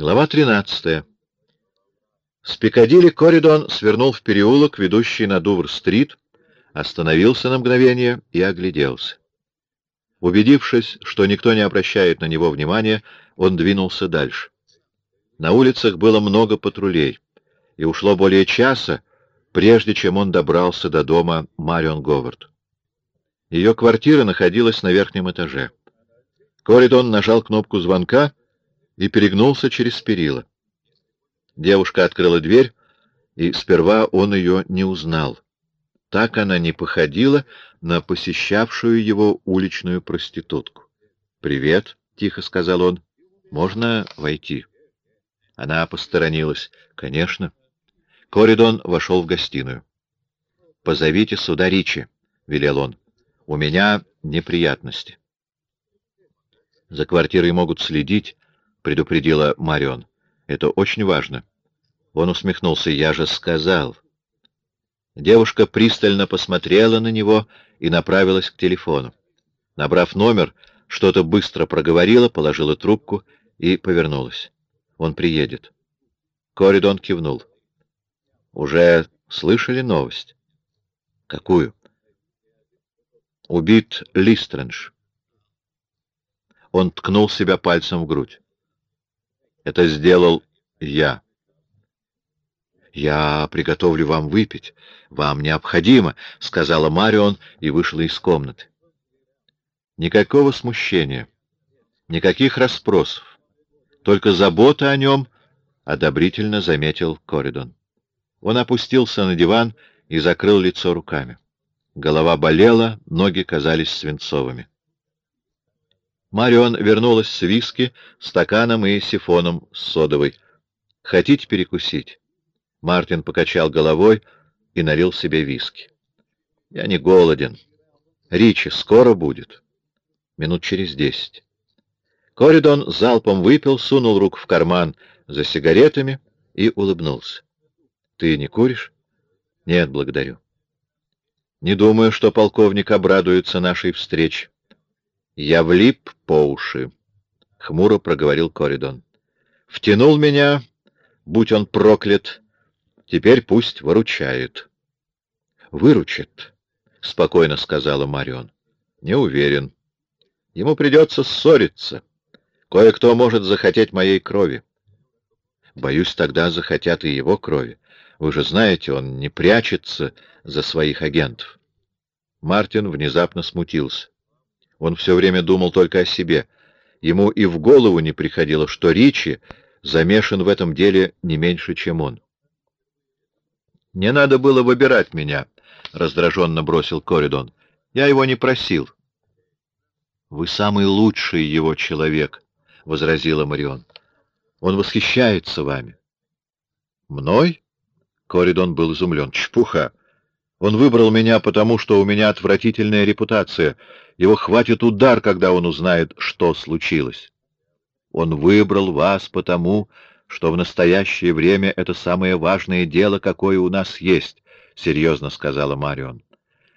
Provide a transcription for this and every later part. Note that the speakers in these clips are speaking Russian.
Глава 13. С Пикадилли Коридон свернул в переулок, ведущий на Дувр-стрит, остановился на мгновение и огляделся. Убедившись, что никто не обращает на него внимания, он двинулся дальше. На улицах было много патрулей, и ушло более часа, прежде чем он добрался до дома Марион Говард. Ее квартира находилась на верхнем этаже. Коридон нажал кнопку звонка и перегнулся через перила. Девушка открыла дверь, и сперва он ее не узнал. Так она не походила на посещавшую его уличную проститутку. «Привет», — тихо сказал он, — «можно войти?» Она посторонилась. «Конечно». Коридон вошел в гостиную. «Позовите сюда Ричи», — велел он. «У меня неприятности». «За квартирой могут следить», — предупредила Марион. «Это очень важно». Он усмехнулся. «Я же сказал». Девушка пристально посмотрела на него и направилась к телефону. Набрав номер, что-то быстро проговорила, положила трубку и повернулась. Он приедет. Коридон кивнул. Уже слышали новость? Какую? Убит Листрендж. Он ткнул себя пальцем в грудь. Это сделал я. «Я приготовлю вам выпить. Вам необходимо», — сказала Марион и вышла из комнаты. Никакого смущения, никаких расспросов, только забота о нем, — одобрительно заметил Коридон. Он опустился на диван и закрыл лицо руками. Голова болела, ноги казались свинцовыми. Марион вернулась с виски, стаканом и сифоном с содовой. «Хотите перекусить?» Мартин покачал головой и налил себе виски. «Я не голоден. Ричи скоро будет. Минут через десять». Коридон залпом выпил, сунул руку в карман за сигаретами и улыбнулся. «Ты не куришь?» «Нет, благодарю». «Не думаю, что полковник обрадуется нашей встрече». «Я влип по уши», — хмуро проговорил Коридон. «Втянул меня, будь он проклят, Теперь пусть выручает. — Выручит, — спокойно сказала Марион. — Не уверен. Ему придется ссориться. Кое-кто может захотеть моей крови. Боюсь, тогда захотят и его крови. Вы же знаете, он не прячется за своих агентов. Мартин внезапно смутился. Он все время думал только о себе. Ему и в голову не приходило, что Ричи замешан в этом деле не меньше, чем он. «Не надо было выбирать меня», — раздраженно бросил Коридон. «Я его не просил». «Вы самый лучший его человек», — возразила Марион. «Он восхищается вами». «Мной?» — Коридон был изумлен. «Чепуха! Он выбрал меня потому, что у меня отвратительная репутация. Его хватит удар, когда он узнает, что случилось. Он выбрал вас потому, что в настоящее время это самое важное дело, какое у нас есть, — серьезно сказала Марион.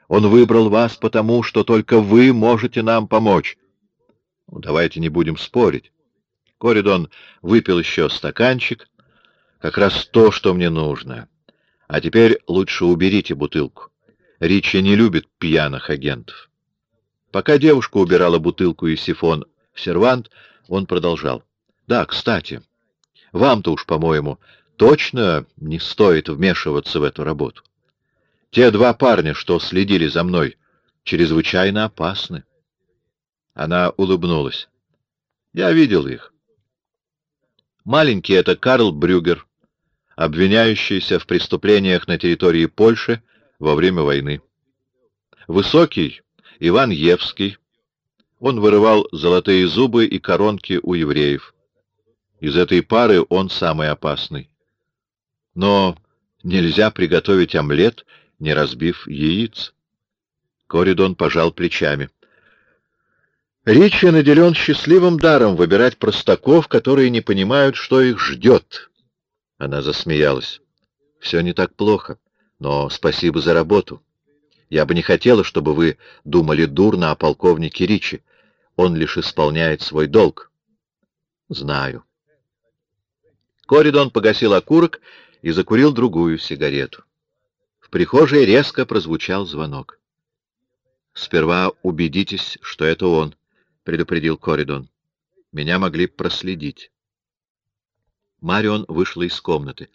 Он выбрал вас потому, что только вы можете нам помочь. Ну, давайте не будем спорить. Коридон выпил еще стаканчик. Как раз то, что мне нужно. А теперь лучше уберите бутылку. Ричи не любит пьяных агентов. Пока девушка убирала бутылку и сифон в сервант, он продолжал. Да, кстати... Вам-то уж, по-моему, точно не стоит вмешиваться в эту работу. Те два парня, что следили за мной, чрезвычайно опасны. Она улыбнулась. Я видел их. Маленький — это Карл Брюгер, обвиняющийся в преступлениях на территории Польши во время войны. Высокий — Иван Евский. Он вырывал золотые зубы и коронки у евреев. Из этой пары он самый опасный. Но нельзя приготовить омлет, не разбив яиц. Коридон пожал плечами. Ричи наделен счастливым даром выбирать простаков, которые не понимают, что их ждет. Она засмеялась. Все не так плохо, но спасибо за работу. Я бы не хотела, чтобы вы думали дурно о полковнике Ричи. Он лишь исполняет свой долг. Знаю. Коридон погасил окурок и закурил другую сигарету. В прихожей резко прозвучал звонок. «Сперва убедитесь, что это он», — предупредил Коридон. «Меня могли проследить». Марион вышла из комнаты.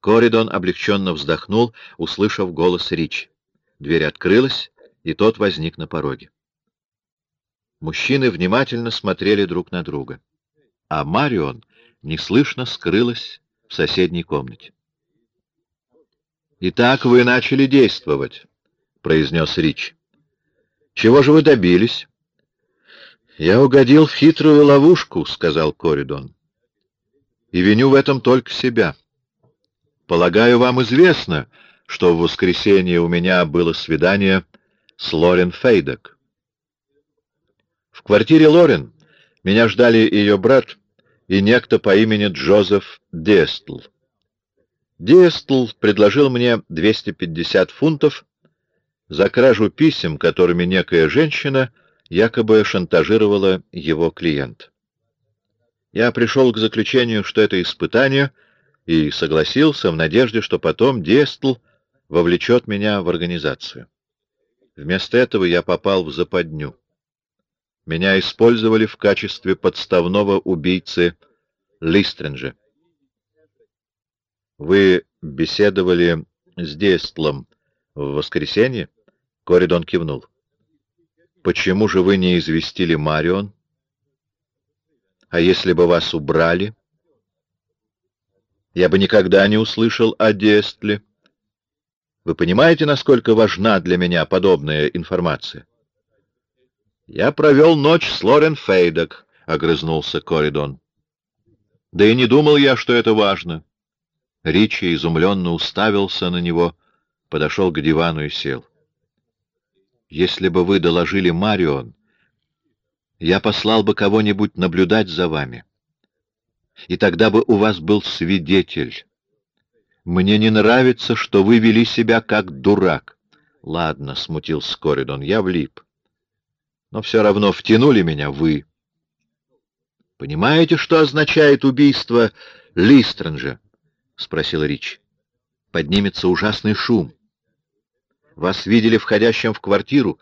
Коридон облегченно вздохнул, услышав голос Рич. Дверь открылась, и тот возник на пороге. Мужчины внимательно смотрели друг на друга, а Марион неслышно скрылась в соседней комнате. «Итак, вы начали действовать», — произнес Рич. «Чего же вы добились?» «Я угодил в хитрую ловушку», — сказал Коридон. «И виню в этом только себя. Полагаю, вам известно, что в воскресенье у меня было свидание с Лорен Фейдек. В квартире Лорен меня ждали ее брат и некто по имени Джозеф Дестл. Дестл предложил мне 250 фунтов за кражу писем, которыми некая женщина якобы шантажировала его клиент. Я пришел к заключению, что это испытание, и согласился в надежде, что потом Дестл вовлечет меня в организацию. Вместо этого я попал в западню. Меня использовали в качестве подставного убийцы Листренджа. Вы беседовали с Дестлом в воскресенье? Коридон кивнул. Почему же вы не известили Марион? А если бы вас убрали? Я бы никогда не услышал о Дестле. Вы понимаете, насколько важна для меня подобная информация? Я провел ночь с Лорен Фейдок, — огрызнулся Коридон. Да и не думал я, что это важно. Ричи изумленно уставился на него, подошел к дивану и сел. Если бы вы доложили Марион, я послал бы кого-нибудь наблюдать за вами. И тогда бы у вас был свидетель. Мне не нравится, что вы вели себя как дурак. Ладно, смутился Коридон, я влип. Но все равно втянули меня вы. Понимаете, что означает убийство Листренджа? Спросил Рич. Поднимется ужасный шум. Вас видели входящим в квартиру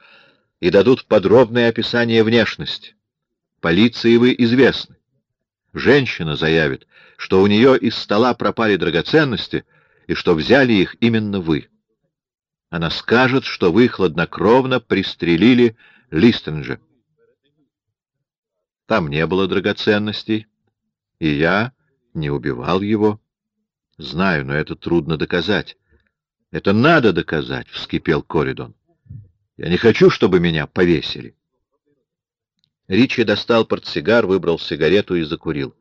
и дадут подробное описание внешности. Полиции вы известны. Женщина заявит, что у нее из стола пропали драгоценности, и что взяли их именно вы. Она скажет, что вы хладнокровно пристрелили Листенджа. Там не было драгоценностей, и я не убивал его. Знаю, но это трудно доказать. Это надо доказать, — вскипел Коридон. Я не хочу, чтобы меня повесили. Ричи достал портсигар, выбрал сигарету и закурил.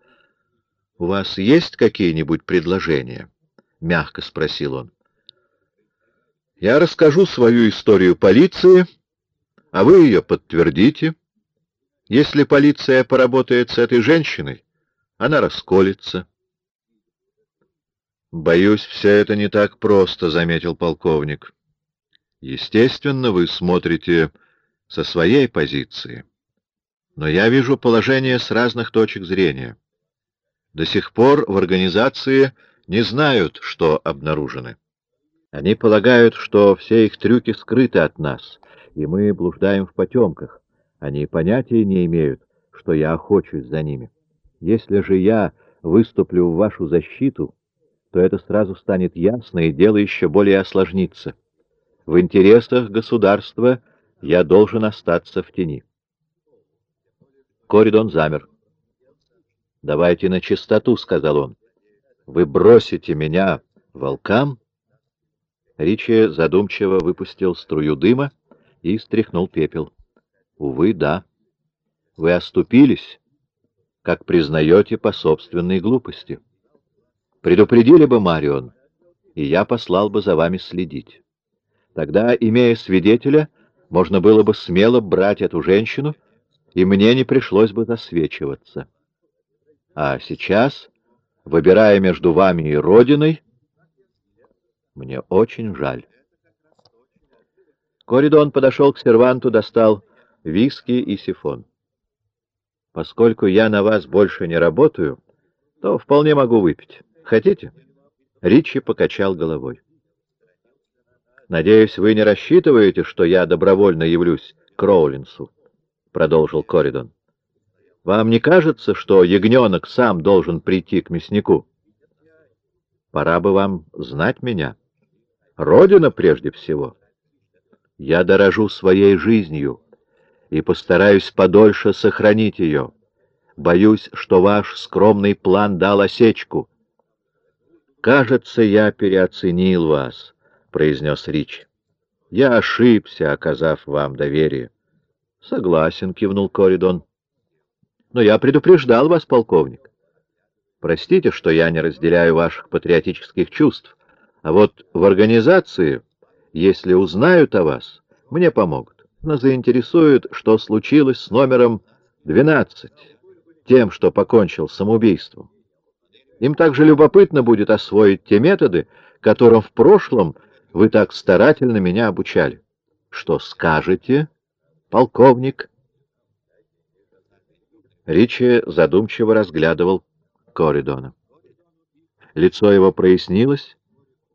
— У вас есть какие-нибудь предложения? — мягко спросил он. «Я расскажу свою историю полиции, а вы ее подтвердите. Если полиция поработает с этой женщиной, она расколется». «Боюсь, все это не так просто», — заметил полковник. «Естественно, вы смотрите со своей позиции, но я вижу положение с разных точек зрения. До сих пор в организации не знают, что обнаружены. Они полагают, что все их трюки скрыты от нас, и мы блуждаем в потемках. Они понятия не имеют, что я охочусь за ними. Если же я выступлю в вашу защиту, то это сразу станет ясно, и дело еще более осложнится. В интересах государства я должен остаться в тени. Коридон замер. «Давайте на чистоту», — сказал он. Вы бросите меня волкам?» Ричи задумчиво выпустил струю дыма и стряхнул пепел. «Увы, да. Вы оступились, как признаете по собственной глупости. Предупредили бы Марион, и я послал бы за вами следить. Тогда, имея свидетеля, можно было бы смело брать эту женщину, и мне не пришлось бы засвечиваться. А сейчас выбирая между вами и Родиной, мне очень жаль. Коридон подошел к серванту, достал виски и сифон. Поскольку я на вас больше не работаю, то вполне могу выпить. Хотите? Ричи покачал головой. «Надеюсь, вы не рассчитываете, что я добровольно явлюсь к Роулинсу?» — продолжил Коридон. «Вам не кажется, что ягненок сам должен прийти к мяснику? Пора бы вам знать меня. Родина прежде всего. Я дорожу своей жизнью и постараюсь подольше сохранить ее. Боюсь, что ваш скромный план дал осечку. «Кажется, я переоценил вас», — произнес Рич. «Я ошибся, оказав вам доверие». «Согласен», — кивнул Коридон. «Но я предупреждал вас, полковник. Простите, что я не разделяю ваших патриотических чувств, а вот в организации, если узнают о вас, мне помогут. Но заинтересуют, что случилось с номером 12, тем, что покончил самоубийством. Им также любопытно будет освоить те методы, которым в прошлом вы так старательно меня обучали. Что скажете, полковник? Ричи задумчиво разглядывал Коридона. Лицо его прояснилось,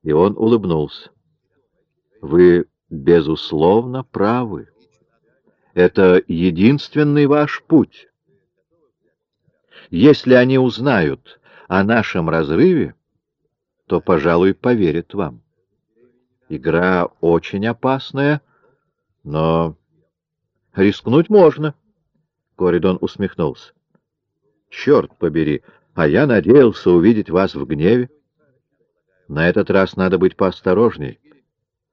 и он улыбнулся. Вы, безусловно, правы. Это единственный ваш путь. Если они узнают о нашем разрыве, то, пожалуй, поверят вам. Игра очень опасная, но рискнуть можно. Коридон усмехнулся. Черт побери, а я надеялся увидеть вас в гневе. На этот раз надо быть поосторожней.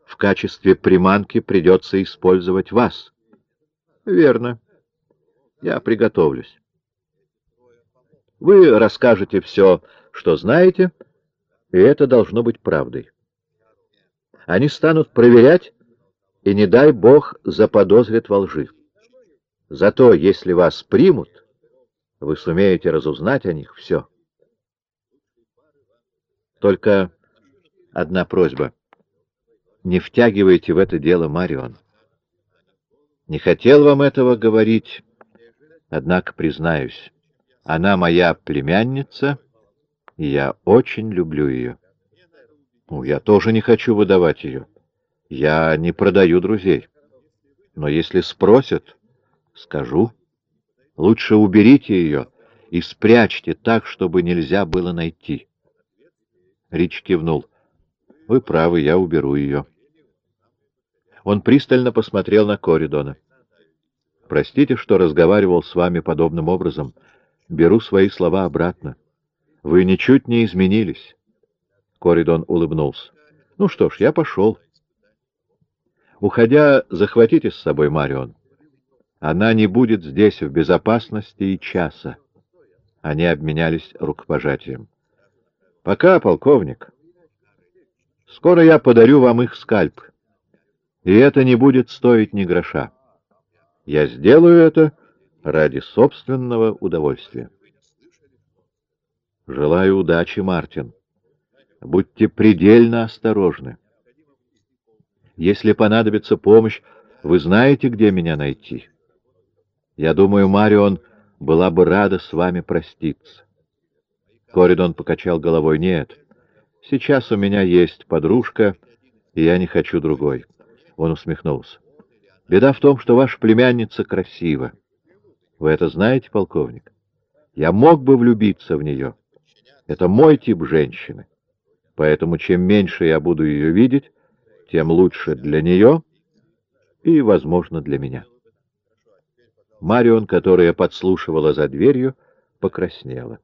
В качестве приманки придется использовать вас. Верно. Я приготовлюсь. Вы расскажете все, что знаете, и это должно быть правдой. Они станут проверять, и не дай Бог заподозрят во лжи. Зато, если вас примут, вы сумеете разузнать о них все. Только одна просьба. Не втягивайте в это дело Марион. Не хотел вам этого говорить, однако признаюсь. Она моя племянница, и я очень люблю ее. Ну, я тоже не хочу выдавать ее. Я не продаю друзей. Но если спросят, скажу. Лучше уберите ее и спрячьте так, чтобы нельзя было найти. Рич кивнул. Вы правы, я уберу ее. Он пристально посмотрел на Коридона. Простите, что разговаривал с вами подобным образом, — Беру свои слова обратно. Вы ничуть не изменились. Коридон улыбнулся. Ну что ж, я пошел. Уходя, захватите с собой Марион. Она не будет здесь в безопасности и часа. Они обменялись рукопожатием. Пока, полковник. Скоро я подарю вам их скальп. И это не будет стоить ни гроша. Я сделаю это ради собственного удовольствия. Желаю удачи, Мартин. Будьте предельно осторожны. Если понадобится помощь, вы знаете, где меня найти. Я думаю, Марион была бы рада с вами проститься. Коридон покачал головой. Нет, сейчас у меня есть подружка, и я не хочу другой. Он усмехнулся. Беда в том, что ваша племянница красива. Вы это знаете, полковник? Я мог бы влюбиться в нее. Это мой тип женщины. Поэтому чем меньше я буду ее видеть, тем лучше для нее и, возможно, для меня. Марион, которая подслушивала за дверью, покраснела.